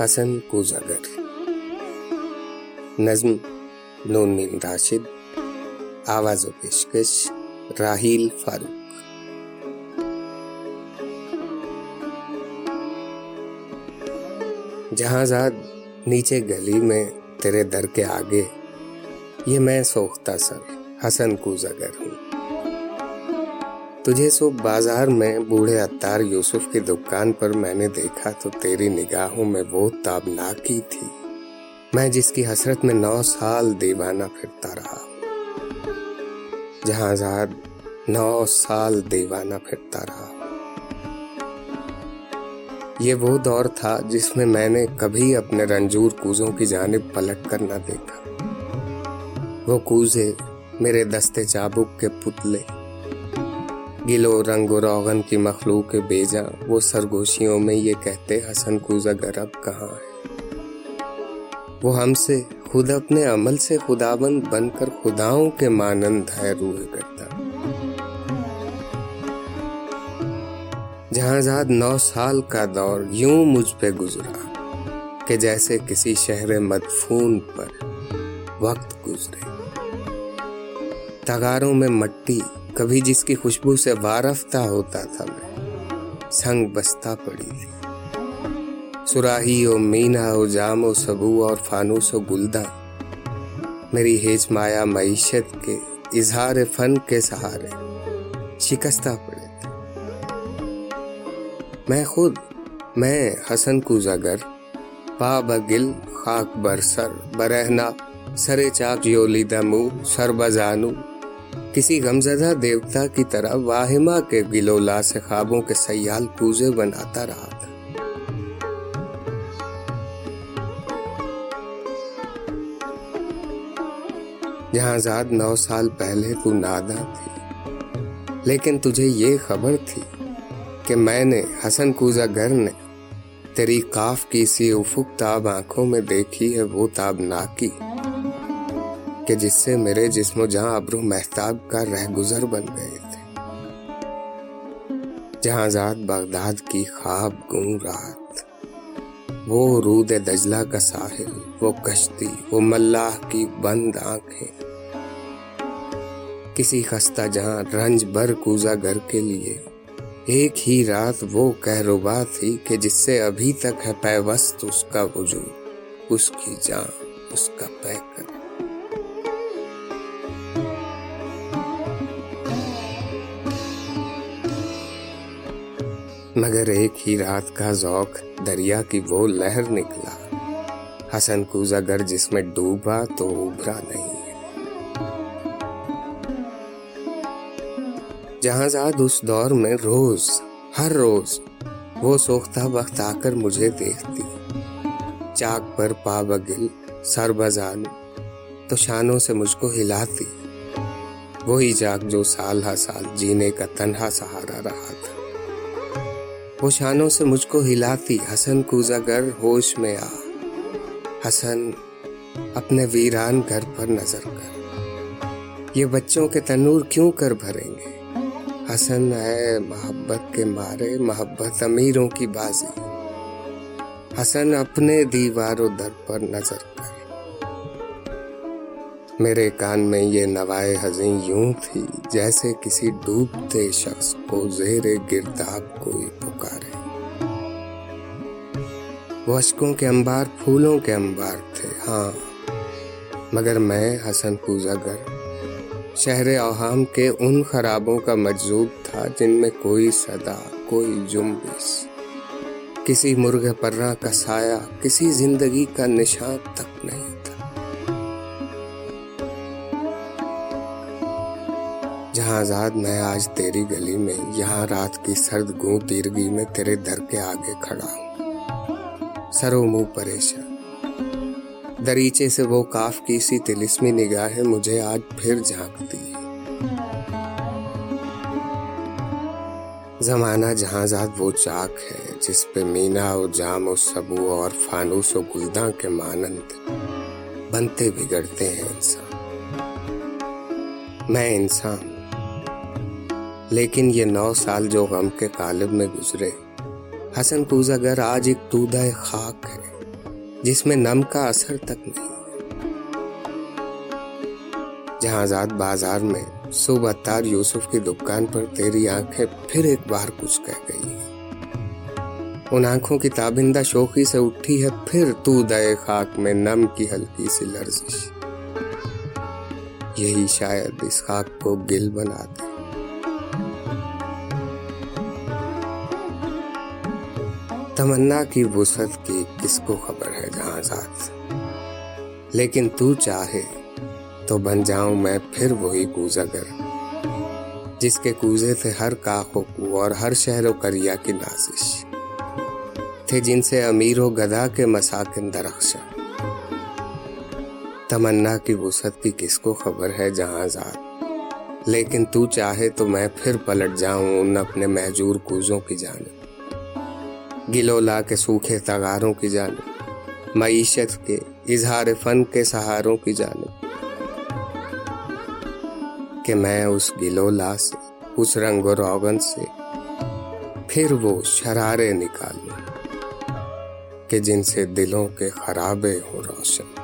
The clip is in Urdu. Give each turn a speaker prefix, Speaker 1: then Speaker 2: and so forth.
Speaker 1: حسن کوزاگر۔ نظم، نون مین راشد۔ آواز و پیشکش راہیل فاروق۔ جہاں زاد نیچے گلی میں تیرے در کے آگے، یہ میں سوختہ سر، حسن کوزاگر ہوں۔ تجھے صبح بازار میں بوڑھے اتار یوسف کی دکان پر میں نے دیکھا تو تیری نگاہوں میں وہ تابناکی تھی۔ میں جس کی حسرت میں نو سال دیوانہ پھرتا رہا جہاں زاد نو سال دیوانہ پھرتا رہا یہ وہ دور تھا جس میں میں نے کبھی اپنے رنجور کوزوں کی جانب پلٹ کر نہ دیکھا۔ وہ کوزے میرے دستے چابک کے پتلے گلو رنگ و روغن کی مخلوق بیجا، وہ سرگوشیوں میں یہ کہتے، حسن کوزا، گرب کہاں ہے؟ وہ ہم سے، خود اپنے عمل سے خداوند بن کر خداؤں کے مانند ہے روح کرتا جہاں زاد نو سال کا دور، یوں مجھ پہ گزرا کہ جیسے کسی شہر مدفون پر وقت گزرے۔ تغاروں میں مٹی کبھی جس کی خوشبو سے وارفتہ ہوتا تھا میں، سنگ بستہ پڑی۔ تھی سراہی و مینا و جام و سبو اور فانوس و گلدہ، میری ہیج مایا معیشت کے اظہار فن کے سہارے شکستہ پڑے تھے۔ میں خود، میں حسن کو زگر پا بگل خاک برسر برہنا سر چاک یولی دمو، سر بزانو کسی غمزدہ دیوتا کی طرح واہما کے گلولا سے خوابوں کے سیال پوزے بناتا رہا تھا۔ جہاں زاد نو سال پہلے تو نادا تھی۔ لیکن تجھے یہ خبر تھی کہ میں نے حسن کوزا گھر نے تیری کاف کی سی افق تاب آنکھوں میں دیکھی ہے، وہ تاب ناکی۔ کہ جس سے میرے جسم و جہاں ابرو محتاب کا رہ گزر بن گئے تھے۔ جہاں زاد بغداد کی خواب گوں رات۔ وہ رود دجلہ کا ساحل، وہ کشتی، وہ ملاح کی بند آنکھیں۔ کسی خستہ جہاں رنج بر کوزا گھر کے لیے۔ ایک ہی رات وہ کہربا تھی کہ جس سے ابھی تک ہے پیوست اس کا وجود، اس کی جان، اس کا پیکر۔ مگر ایک ہی رات کا ذوق دریا کی وہ لہر نکلا۔ حسن کوزا گر جس میں ڈوبا تو ابھرا نہیں۔ جہاں زاد اس دور میں روز، ہر روز وہ سوختہ وقت آ کر مجھے دیکھتی۔ چاک پر پا بگل، سر بزان، تو شانوں سے مجھ کو ہلاتی۔ وہی چاک جو سال ہا سال جینے کا تنہا سہارا رہا تھا۔ وہ شانوں سے مجھ کو ہلاتی۔ حسن کوزا گر ہوش میں آ۔ حسن اپنے ویران گھر پر نظر کر۔ یہ بچوں کے تنور کیوں کر بھریں گے؟ حسن ہے محبت کے مارے، محبت امیروں کی بازی۔ حسن اپنے دیوار و در پر نظر کر۔ میرے کان میں یہ نوائے حزین یوں تھی جیسے کسی ڈوبتے شخص کو زیر گرداب کوئی پکارے۔ وہ اشکوں کے انبار، پھولوں کے انبار تھے ہاں۔ مگر میں، حسن پوزا گر شہر اوہام کے ان خرابوں کا مجذوب تھا جن میں کوئی صدا، کوئی جنبش۔ کسی مرغ پرا کا سایہ، کسی زندگی کا نشان تک نہیں۔ جہاں آزاد میں آج تیری گلی میں، یہاں رات کی سرد گوں تیرگی میں تیرے در کے آگے کھڑا ہوں۔ سرو منہ پریشان۔ دریچے سے وہ کاف کی سی تلسمی نگاہیں مجھے آج پھر جھانکتی زمانہ جہاں زاد وہ چاک ہے، جس پہ مینا و جام و سبو اور فانوس و گلداں کے مانند بنتے بگڑتے ہیں انسان۔ میں انسان۔ لیکن یہ نو سال جو غم کے قالب میں گزرے، حسن پوزگر آج ایک تودہ خاک ہے، جس میں نم کا اثر تک نہیں جہاں زاد بازار میں صبح تار یوسف کی دکان پر تیری آنکھیں پھر ایک بار کچھ کہہ گئی ان آنکھوں کی تابندہ شوقی سے اٹھی ہے پھر تو دے خاک میں نم کی ہلکی سی لرزش۔ یہی شاید اس خاک کو گل بنا دے۔ تمنا کی وسعت کی کس کو خبر ہے جہاں ذات؟ لیکن تو چاہے تو بن جاؤں میں پھر وہی کوزگر، جس کے کوزے تھے ہر کاخ و کو اور ہر شہر و کریا کی نازش۔ تھے جن سے امیر و گدا کے مساکن درخشا تمنا کی وسعت کی کس کو خبر ہے جہاں ذات؟ لیکن تو چاہے تو میں پھر پلٹ جاؤں ان اپنے محجور کوزوں کی جانب۔ گلولا کے سوکھے تغاروں کی جانب، معیشت کے اظہار فن کے سہاروں کی جانب، کہ میں اس گلولا سے، اس رنگ و روغن سے پھر وہ شرارے نکالوں، کہ جن سے دلوں کے خرابے ہو روشن۔